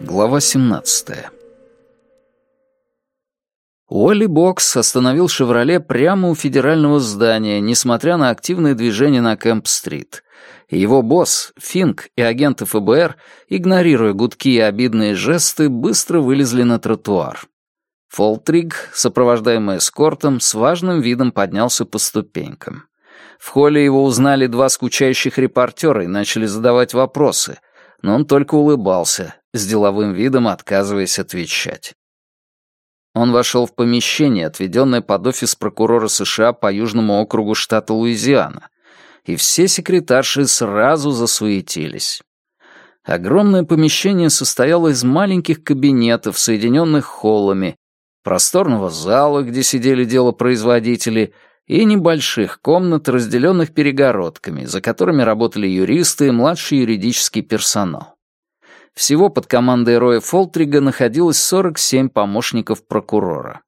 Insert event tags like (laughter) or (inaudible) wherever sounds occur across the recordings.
Глава 17 Уолли Бокс остановил «Шевроле» прямо у федерального здания, несмотря на активное движение на Кэмп-стрит. Его босс, Финк и агенты ФБР, игнорируя гудки и обидные жесты, быстро вылезли на тротуар. Фолтриг, сопровождаемый эскортом, с важным видом поднялся по ступенькам. В холле его узнали два скучающих репортера и начали задавать вопросы, но он только улыбался, с деловым видом отказываясь отвечать. Он вошел в помещение, отведенное под офис прокурора США по Южному округу штата Луизиана, и все секретарши сразу засуетились. Огромное помещение состояло из маленьких кабинетов, соединенных холлами, просторного зала, где сидели делопроизводители, и небольших комнат, разделенных перегородками, за которыми работали юристы и младший юридический персонал. Всего под командой Роя Фолтрига находилось 47 помощников прокурора.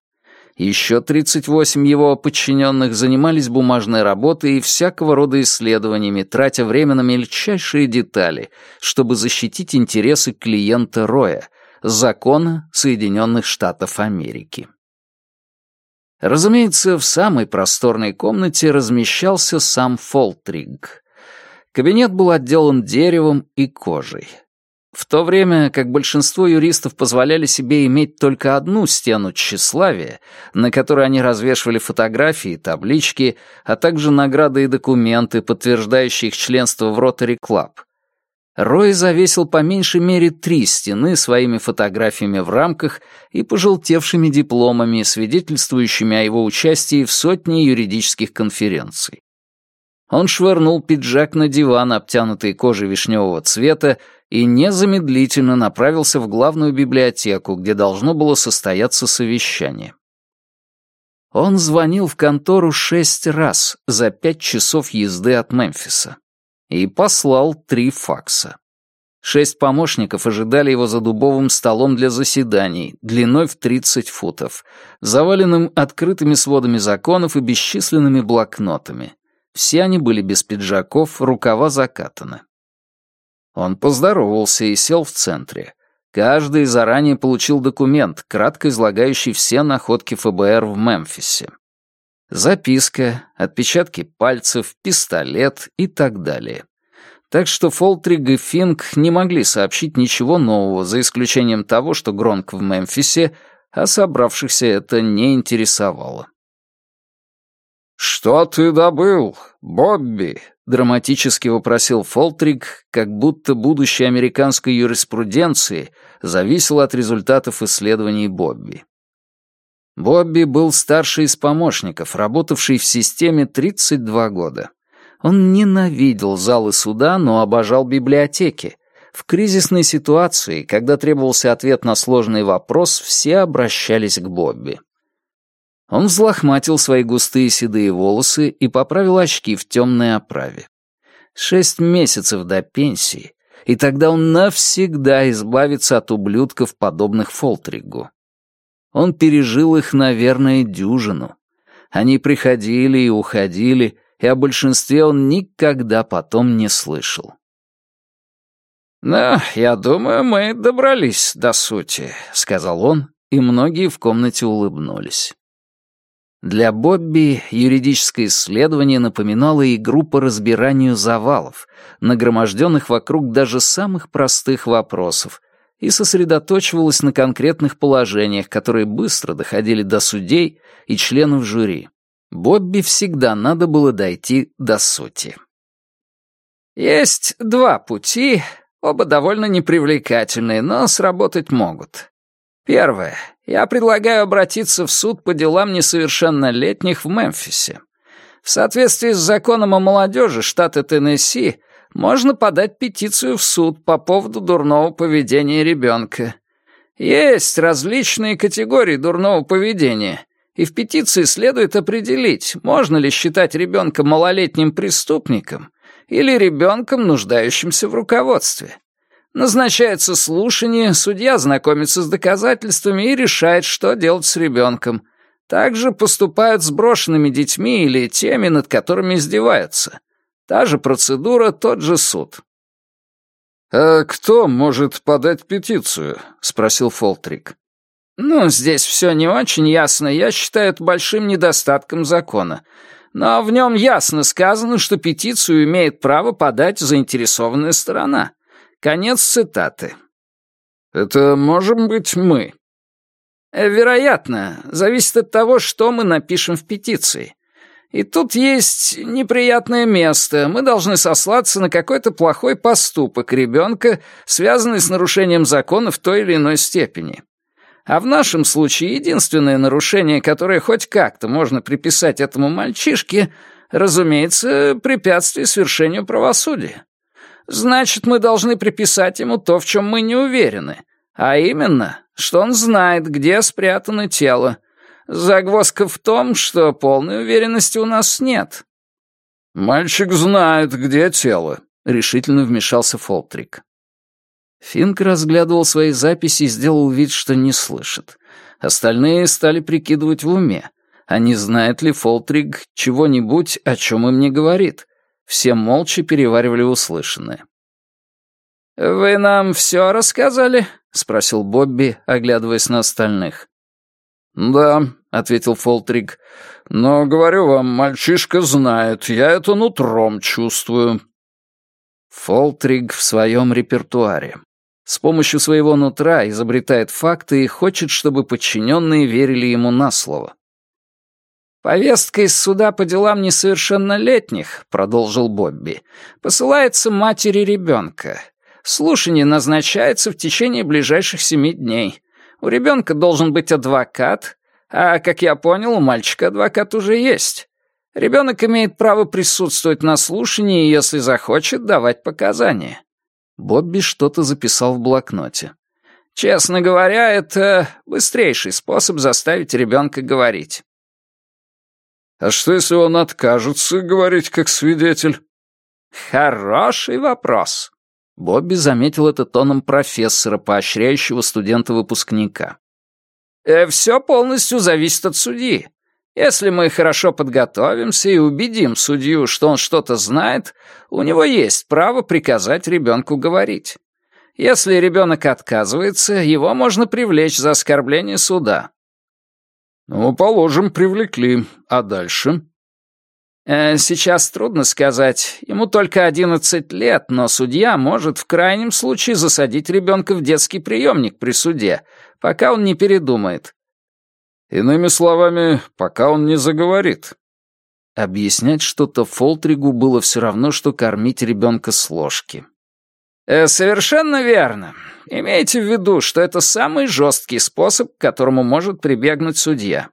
Еще 38 его подчиненных занимались бумажной работой и всякого рода исследованиями, тратя время на мельчайшие детали, чтобы защитить интересы клиента Роя, закона Соединенных Штатов Америки. Разумеется, в самой просторной комнате размещался сам Фолтриг. Кабинет был отделан деревом и кожей. В то время как большинство юристов позволяли себе иметь только одну стену тщеславия, на которой они развешивали фотографии таблички, а также награды и документы, подтверждающие их членство в Rotary Club, Рой завесил по меньшей мере три стены своими фотографиями в рамках и пожелтевшими дипломами, свидетельствующими о его участии в сотне юридических конференций. Он швырнул пиджак на диван, обтянутый кожей вишневого цвета, и незамедлительно направился в главную библиотеку, где должно было состояться совещание. Он звонил в контору шесть раз за пять часов езды от Мемфиса и послал три факса. Шесть помощников ожидали его за дубовым столом для заседаний, длиной в 30 футов, заваленным открытыми сводами законов и бесчисленными блокнотами. Все они были без пиджаков, рукава закатаны. Он поздоровался и сел в центре. Каждый заранее получил документ, кратко излагающий все находки ФБР в Мемфисе. Записка, отпечатки пальцев, пистолет и так далее. Так что Фолтриг и Финк не могли сообщить ничего нового, за исключением того, что Гронк в Мемфисе, а собравшихся это не интересовало. «Что ты добыл, Бобби?» — драматически вопросил Фолтриг, как будто будущее американской юриспруденции зависело от результатов исследований Бобби. Бобби был старший из помощников, работавший в системе 32 года. Он ненавидел залы суда, но обожал библиотеки. В кризисной ситуации, когда требовался ответ на сложный вопрос, все обращались к Бобби. Он взлохматил свои густые седые волосы и поправил очки в темной оправе. Шесть месяцев до пенсии, и тогда он навсегда избавится от ублюдков, подобных Фолтригу. Он пережил их, наверное, дюжину. Они приходили и уходили, и о большинстве он никогда потом не слышал. «Да, я думаю, мы добрались до сути», — сказал он, и многие в комнате улыбнулись. Для Бобби юридическое исследование напоминало игру по разбиранию завалов, нагроможденных вокруг даже самых простых вопросов, и сосредоточивалась на конкретных положениях, которые быстро доходили до судей и членов жюри. Бобби всегда надо было дойти до сути. «Есть два пути, оба довольно непривлекательные, но сработать могут. Первое. Я предлагаю обратиться в суд по делам несовершеннолетних в Мемфисе. В соответствии с законом о молодежи штата Теннесси можно подать петицию в суд по поводу дурного поведения ребенка. Есть различные категории дурного поведения, и в петиции следует определить, можно ли считать ребенка малолетним преступником или ребенком, нуждающимся в руководстве. Назначается слушание, судья знакомится с доказательствами и решает, что делать с ребенком. Также поступают с брошенными детьми или теми, над которыми издеваются. Та же процедура, тот же суд. «А кто может подать петицию?» — спросил Фолтрик. «Ну, здесь все не очень ясно. Я считаю это большим недостатком закона. Но в нем ясно сказано, что петицию имеет право подать заинтересованная сторона. Конец цитаты. «Это можем быть мы?» «Вероятно. Зависит от того, что мы напишем в петиции. И тут есть неприятное место. Мы должны сослаться на какой-то плохой поступок ребенка, связанный с нарушением закона в той или иной степени. А в нашем случае единственное нарушение, которое хоть как-то можно приписать этому мальчишке, разумеется, препятствие свершению правосудия. Значит, мы должны приписать ему то, в чем мы не уверены, а именно, что он знает, где спрятано тело, Загвоздка в том, что полной уверенности у нас нет». «Мальчик знает, где тело», — решительно вмешался Фолтрик. Финк разглядывал свои записи и сделал вид, что не слышит. Остальные стали прикидывать в уме, а не знает ли Фолтрик чего-нибудь, о чем им не говорит. Все молча переваривали услышанное. «Вы нам все рассказали?» — спросил Бобби, оглядываясь на остальных. «Да», — ответил Фолтрик. «Но, говорю вам, мальчишка знает, я это нутром чувствую». Фолтриг в своем репертуаре. С помощью своего нутра изобретает факты и хочет, чтобы подчиненные верили ему на слово. «Повестка из суда по делам несовершеннолетних», — продолжил Бобби, — «посылается матери ребенка. Слушание назначается в течение ближайших семи дней. У ребенка должен быть адвокат, а, как я понял, у мальчика адвокат уже есть. Ребенок имеет право присутствовать на слушании, если захочет давать показания». Бобби что-то записал в блокноте. «Честно говоря, это быстрейший способ заставить ребенка говорить». «А что, если он откажется говорить как свидетель?» «Хороший вопрос», Бобби заметил это тоном профессора, поощряющего студента-выпускника. «Э, «Все полностью зависит от судьи. Если мы хорошо подготовимся и убедим судью, что он что-то знает, у него есть право приказать ребенку говорить. Если ребенок отказывается, его можно привлечь за оскорбление суда». «Ну, положим, привлекли. А дальше?» Э, сейчас трудно сказать. Ему только 11 лет, но судья может в крайнем случае засадить ребенка в детский приемник при суде, пока он не передумает. Иными словами, пока он не заговорит. Объяснять что-то Фолтригу было все равно, что кормить ребенка с ложки. Э, «Совершенно верно. Имейте в виду, что это самый жесткий способ, к которому может прибегнуть судья.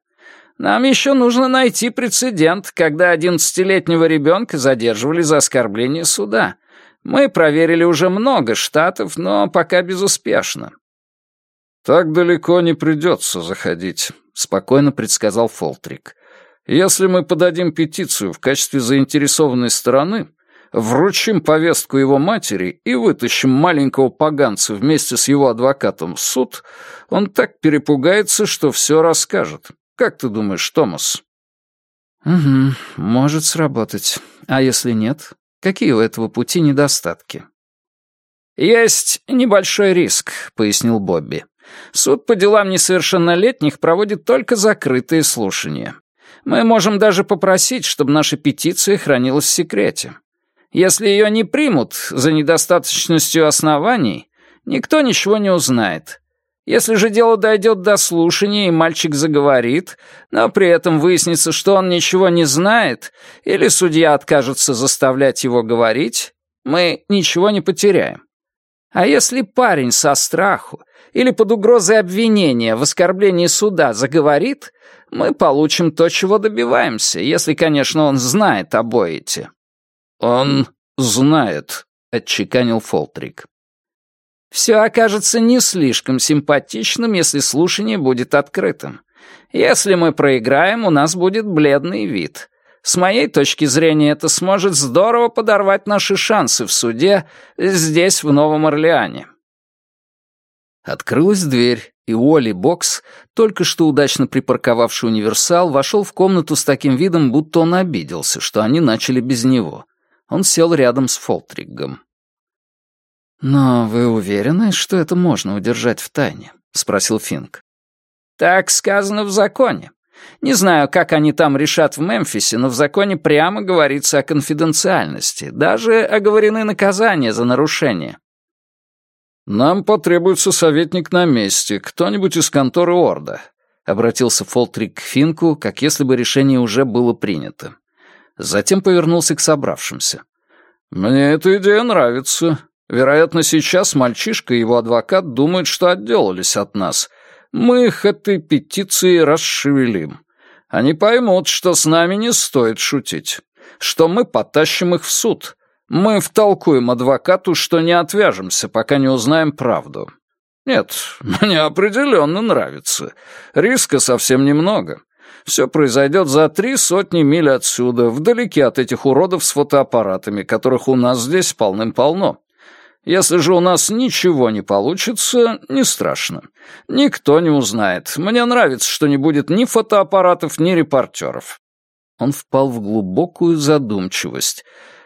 Нам еще нужно найти прецедент, когда одиннадцатилетнего ребенка задерживали за оскорбление суда. Мы проверили уже много штатов, но пока безуспешно». «Так далеко не придется заходить», — спокойно предсказал Фолтрик. «Если мы подадим петицию в качестве заинтересованной стороны, вручим повестку его матери и вытащим маленького поганца вместе с его адвокатом в суд, он так перепугается, что все расскажет. Как ты думаешь, Томас?» «Угу, может сработать. А если нет? Какие у этого пути недостатки?» «Есть небольшой риск», — пояснил Бобби. «Суд по делам несовершеннолетних проводит только закрытые слушания. Мы можем даже попросить, чтобы наша петиция хранилась в секрете. Если ее не примут за недостаточностью оснований, никто ничего не узнает, если же дело дойдет до слушания, и мальчик заговорит, но при этом выяснится, что он ничего не знает, или судья откажется заставлять его говорить, мы ничего не потеряем. А если парень со страху или под угрозой обвинения в оскорблении суда заговорит, мы получим то, чего добиваемся, если, конечно, он знает обоите. «Он знает», — отчеканил Фолтрик. Все окажется не слишком симпатичным, если слушание будет открытым. Если мы проиграем, у нас будет бледный вид. С моей точки зрения, это сможет здорово подорвать наши шансы в суде здесь, в Новом Орлеане. Открылась дверь, и Уолли Бокс, только что удачно припарковавший универсал, вошел в комнату с таким видом, будто он обиделся, что они начали без него. Он сел рядом с Фолтригом. «Но вы уверены, что это можно удержать в тайне?» — спросил Финк. «Так сказано в законе. Не знаю, как они там решат в Мемфисе, но в законе прямо говорится о конфиденциальности. Даже оговорены наказания за нарушение». «Нам потребуется советник на месте, кто-нибудь из конторы Орда», — обратился Фолтрик к Финку, как если бы решение уже было принято. Затем повернулся к собравшимся. «Мне эта идея нравится. Вероятно, сейчас мальчишка и его адвокат думают, что отделались от нас. Мы их этой петицией расшевелим. Они поймут, что с нами не стоит шутить, что мы потащим их в суд. Мы втолкуем адвокату, что не отвяжемся, пока не узнаем правду. Нет, (laughs) мне определенно нравится. Риска совсем немного. Все произойдет за три сотни миль отсюда, вдалеке от этих уродов с фотоаппаратами, которых у нас здесь полным-полно. Если же у нас ничего не получится, не страшно. Никто не узнает. Мне нравится, что не будет ни фотоаппаратов, ни репортеров». Он впал в глубокую задумчивость.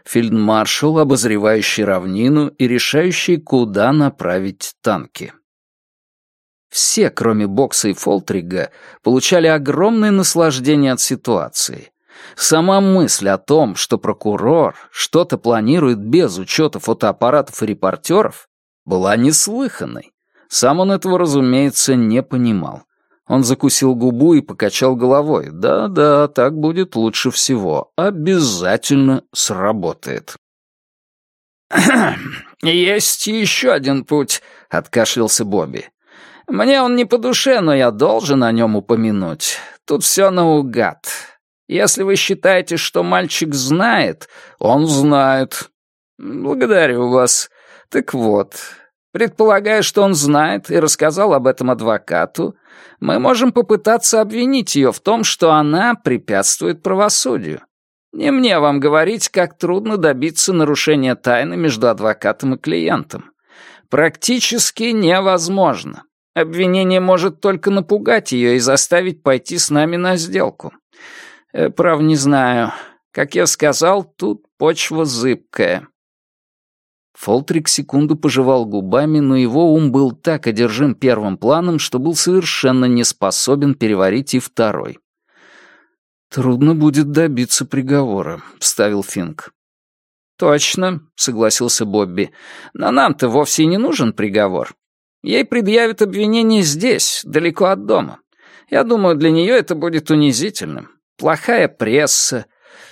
Фельдмаршал, обозревающий равнину и решающий, куда направить танки. Все, кроме Бокса и Фолтрига, получали огромное наслаждение от ситуации. Сама мысль о том, что прокурор что-то планирует без учета фотоаппаратов и репортеров, была неслыханной. Сам он этого, разумеется, не понимал. Он закусил губу и покачал головой. «Да-да, так будет лучше всего. Обязательно сработает». «Есть еще один путь», — откашлялся Бобби. «Мне он не по душе, но я должен о нем упомянуть. Тут все наугад. Если вы считаете, что мальчик знает, он знает. Благодарю вас. Так вот, предполагая, что он знает и рассказал об этом адвокату, мы можем попытаться обвинить ее в том, что она препятствует правосудию. Не мне вам говорить, как трудно добиться нарушения тайны между адвокатом и клиентом. Практически невозможно. Обвинение может только напугать ее и заставить пойти с нами на сделку. Э, прав не знаю. Как я сказал, тут почва зыбкая. Фолтрик секунду пожевал губами, но его ум был так одержим первым планом, что был совершенно не способен переварить и второй. «Трудно будет добиться приговора», — вставил Финк. «Точно», — согласился Бобби. «Но нам-то вовсе не нужен приговор. Ей предъявят обвинение здесь, далеко от дома. Я думаю, для нее это будет унизительным плохая пресса.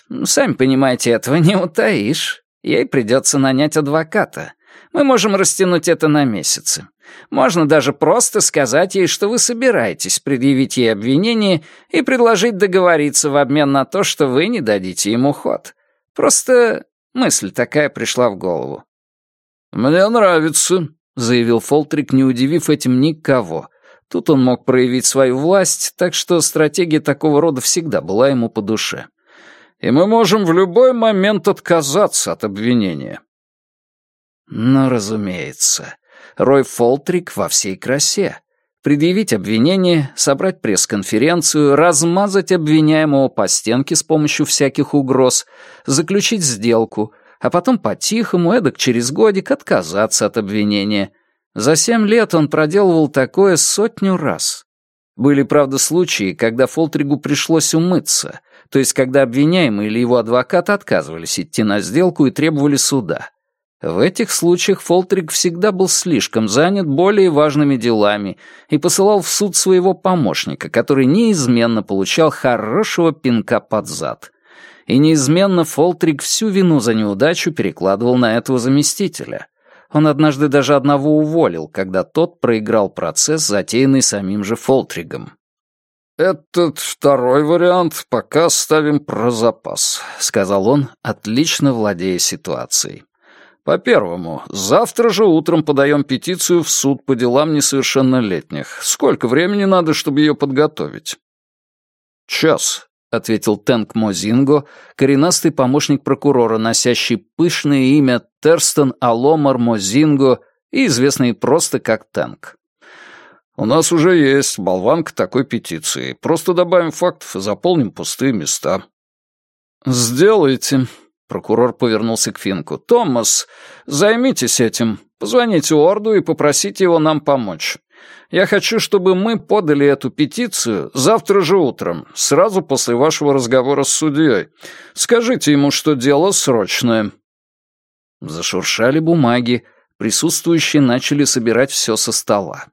Ну, сами понимаете, этого не утаишь. Ей придется нанять адвоката. Мы можем растянуть это на месяцы. Можно даже просто сказать ей, что вы собираетесь предъявить ей обвинение и предложить договориться в обмен на то, что вы не дадите ему ход. Просто мысль такая пришла в голову. «Мне нравится», — заявил Фолтрик, не удивив этим никого. Тут он мог проявить свою власть, так что стратегия такого рода всегда была ему по душе. И мы можем в любой момент отказаться от обвинения. Но, разумеется, Рой Фолтрик во всей красе. Предъявить обвинение, собрать пресс-конференцию, размазать обвиняемого по стенке с помощью всяких угроз, заключить сделку, а потом по-тихому, эдак через годик, отказаться от обвинения — за семь лет он проделывал такое сотню раз. Были, правда, случаи, когда Фолтригу пришлось умыться, то есть когда обвиняемый или его адвокат отказывались идти на сделку и требовали суда. В этих случаях Фолтриг всегда был слишком занят более важными делами и посылал в суд своего помощника, который неизменно получал хорошего пинка под зад. И неизменно Фолтриг всю вину за неудачу перекладывал на этого заместителя — он однажды даже одного уволил, когда тот проиграл процесс, затеянный самим же Фолтригом. «Этот второй вариант пока ставим про запас», — сказал он, отлично владея ситуацией. «По первому, завтра же утром подаем петицию в суд по делам несовершеннолетних. Сколько времени надо, чтобы ее подготовить?» «Час», — ответил Тенк Мозинго, коренастый помощник прокурора, носящий пышное имя Терстон Аломар Мозинго и известный просто как Тенк. «У нас уже есть болванка такой петиции. Просто добавим фактов и заполним пустые места». «Сделайте», Прокурор повернулся к Финку. «Томас, займитесь этим. Позвоните Орду и попросите его нам помочь. Я хочу, чтобы мы подали эту петицию завтра же утром, сразу после вашего разговора с судьей. Скажите ему, что дело срочное». Зашуршали бумаги, присутствующие начали собирать все со стола.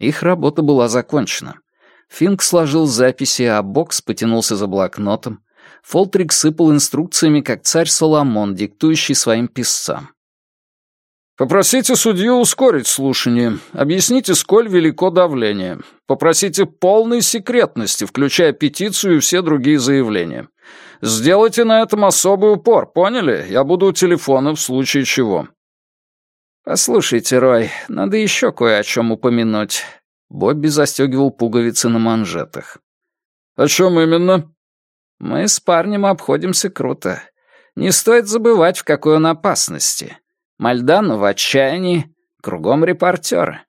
Их работа была закончена. Финк сложил записи, а Бокс потянулся за блокнотом. Фолтрик сыпал инструкциями, как царь Соломон, диктующий своим писцам. Попросите судью ускорить слушание. Объясните, сколь велико давление. Попросите полной секретности, включая петицию и все другие заявления. Сделайте на этом особый упор, поняли? Я буду у телефона в случае чего. Послушайте, Рой, надо еще кое о чем упомянуть. Бобби застегивал пуговицы на манжетах. О чем именно? Мы с парнем обходимся круто. Не стоит забывать, в какой он опасности. Мальдану в отчаянии, кругом репортеры.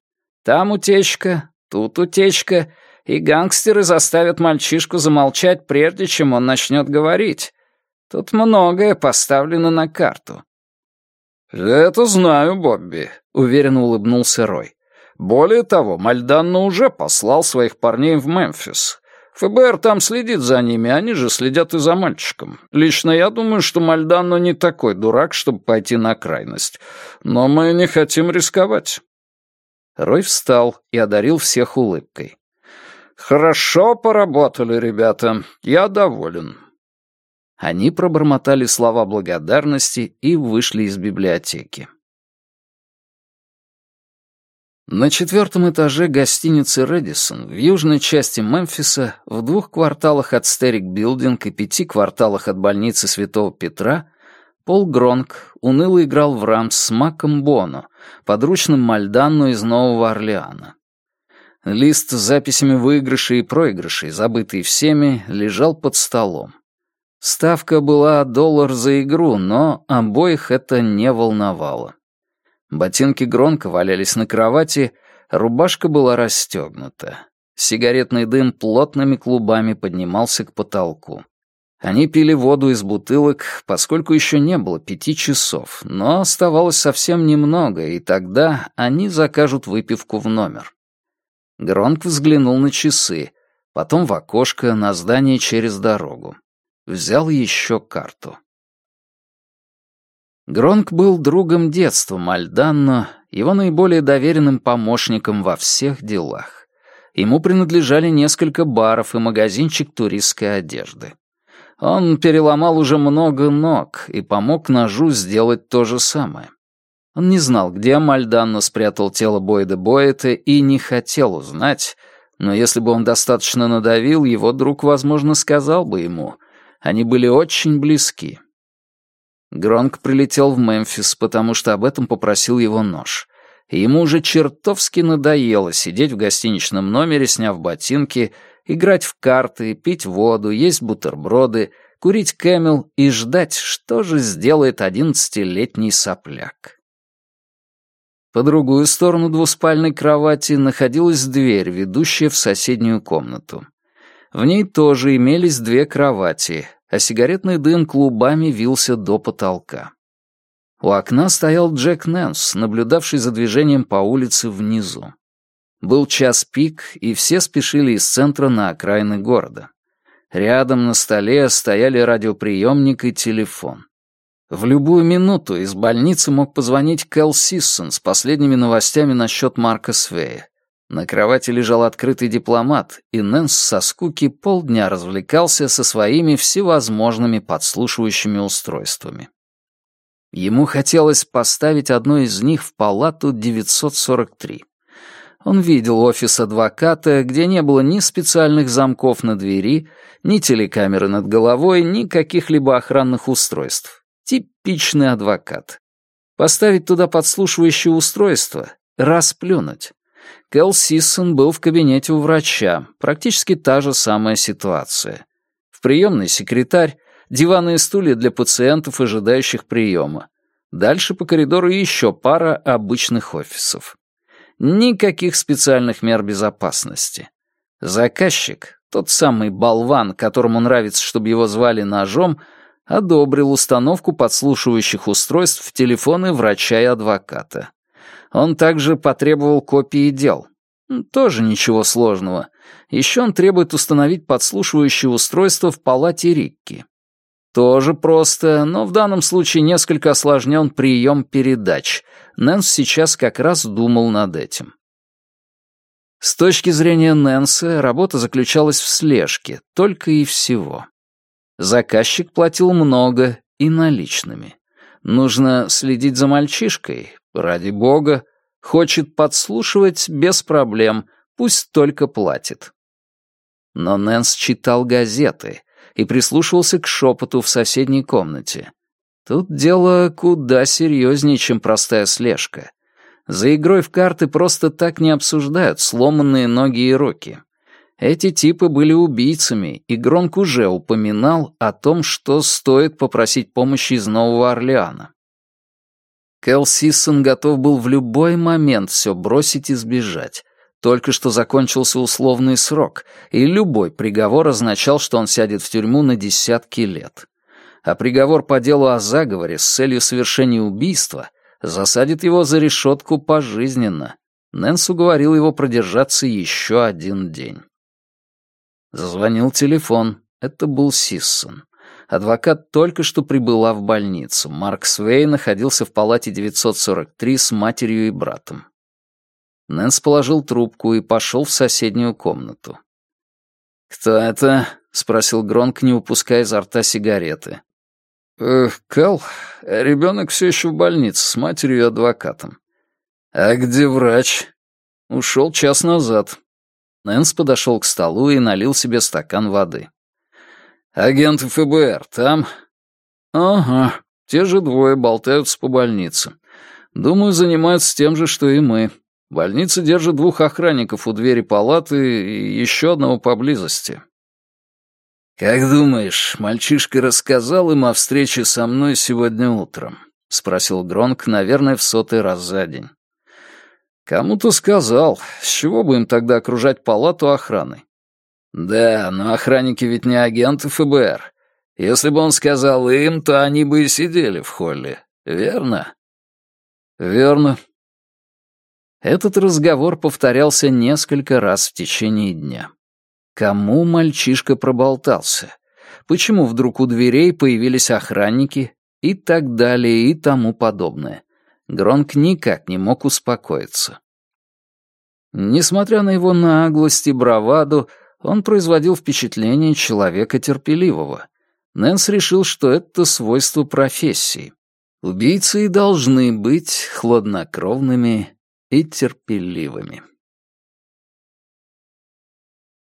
Там утечка, тут утечка, и гангстеры заставят мальчишку замолчать, прежде чем он начнет говорить. Тут многое поставлено на карту. «Это знаю, Бобби», — уверенно улыбнулся Рой. «Более того, Мальданно уже послал своих парней в Мемфис. ФБР там следит за ними, они же следят и за мальчиком. Лично я думаю, что Мальдано не такой дурак, чтобы пойти на крайность. Но мы не хотим рисковать». Рой встал и одарил всех улыбкой. «Хорошо поработали, ребята. Я доволен». Они пробормотали слова благодарности и вышли из библиотеки. На четвертом этаже гостиницы «Рэдисон» в южной части Мемфиса, в двух кварталах от Стерик Билдинг и пяти кварталах от больницы Святого Петра, Пол Гронк уныло играл в рамс с Маком Боно, подручным Мальданну из Нового Орлеана. Лист с записями выигрышей и проигрышей, забытый всеми, лежал под столом. Ставка была доллар за игру, но обоих это не волновало. Ботинки громко валялись на кровати, рубашка была расстегнута. Сигаретный дым плотными клубами поднимался к потолку. Они пили воду из бутылок, поскольку еще не было пяти часов, но оставалось совсем немного, и тогда они закажут выпивку в номер. Гронк взглянул на часы, потом в окошко на здание через дорогу. Взял еще карту. Гронк был другом детства Мальданно, его наиболее доверенным помощником во всех делах. Ему принадлежали несколько баров и магазинчик туристской одежды. Он переломал уже много ног и помог ножу сделать то же самое. Он не знал, где Мальданно спрятал тело Бойда Боэта и не хотел узнать, но если бы он достаточно надавил, его друг, возможно, сказал бы ему. Они были очень близки. Гронк прилетел в Мемфис, потому что об этом попросил его нож. И ему уже чертовски надоело сидеть в гостиничном номере, сняв ботинки, играть в карты, пить воду, есть бутерброды, курить кэмел и ждать, что же сделает одиннадцатилетний сопляк. По другую сторону двуспальной кровати находилась дверь, ведущая в соседнюю комнату. В ней тоже имелись две кровати, а сигаретный дым клубами вился до потолка. У окна стоял Джек Нэнс, наблюдавший за движением по улице внизу. Был час пик, и все спешили из центра на окраины города. Рядом на столе стояли радиоприемник и телефон. В любую минуту из больницы мог позвонить Кэл Сиссон с последними новостями насчет Марка Свея. На кровати лежал открытый дипломат, и Нэнс со скуки полдня развлекался со своими всевозможными подслушивающими устройствами. Ему хотелось поставить одно из них в палату 943. Он видел офис адвоката, где не было ни специальных замков на двери, ни телекамеры над головой, ни каких-либо охранных устройств. Типичный адвокат. Поставить туда подслушивающее устройство — расплюнуть. Кэл Сиссон был в кабинете у врача. Практически та же самая ситуация. В приемной секретарь, диваны и стулья для пациентов, ожидающих приема. Дальше по коридору еще пара обычных офисов. Никаких специальных мер безопасности. Заказчик, тот самый болван, которому нравится, чтобы его звали ножом, одобрил установку подслушивающих устройств в телефоны врача и адвоката. Он также потребовал копии дел. Тоже ничего сложного. Еще он требует установить подслушивающее устройство в палате Рикки. Тоже просто, но в данном случае несколько осложнен прием передач. Нэнс сейчас как раз думал над этим. С точки зрения Нэнса, работа заключалась в слежке, только и всего. Заказчик платил много и наличными. Нужно следить за мальчишкой, ради бога. Хочет подслушивать без проблем, пусть только платит. Но Нэнс читал газеты и прислушивался к шепоту в соседней комнате. Тут дело куда серьезнее, чем простая слежка. За игрой в карты просто так не обсуждают сломанные ноги и руки. Эти типы были убийцами, и Гронк уже упоминал о том, что стоит попросить помощи из Нового Орлеана. Кэл Сиссон готов был в любой момент все бросить и сбежать. Только что закончился условный срок, и любой приговор означал, что он сядет в тюрьму на десятки лет. А приговор по делу о заговоре с целью совершения убийства засадит его за решетку пожизненно. Нэнс уговорил его продержаться еще один день. Зазвонил телефон. Это был Сиссон. Адвокат только что прибыла в больницу. Марк Свей находился в палате 943 с матерью и братом. Нэнс положил трубку и пошел в соседнюю комнату. «Кто это?» — спросил Гронк, не упуская изо рта сигареты. «Эх, Кэл, ребенок все еще в больнице с матерью и адвокатом». «А где врач?» «Ушел час назад». Нэнс подошел к столу и налил себе стакан воды. «Агенты ФБР там?» «Ага, те же двое болтаются по больнице. Думаю, занимаются тем же, что и мы. Больница держит двух охранников у двери палаты и еще одного поблизости». «Как думаешь, мальчишка рассказал им о встрече со мной сегодня утром?» — спросил Гронк, наверное, в сотый раз за день. «Кому-то сказал. С чего бы им тогда окружать палату охраной? Да, но охранники ведь не агенты ФБР. Если бы он сказал им, то они бы и сидели в холле. Верно? Верно. Этот разговор повторялся несколько раз в течение дня. Кому мальчишка проболтался? Почему вдруг у дверей появились охранники? И так далее, и тому подобное. Гронк никак не мог успокоиться. Несмотря на его наглость и браваду, он производил впечатление человека терпеливого. Нэнс решил, что это свойство профессии. Убийцы должны быть хладнокровными и терпеливыми.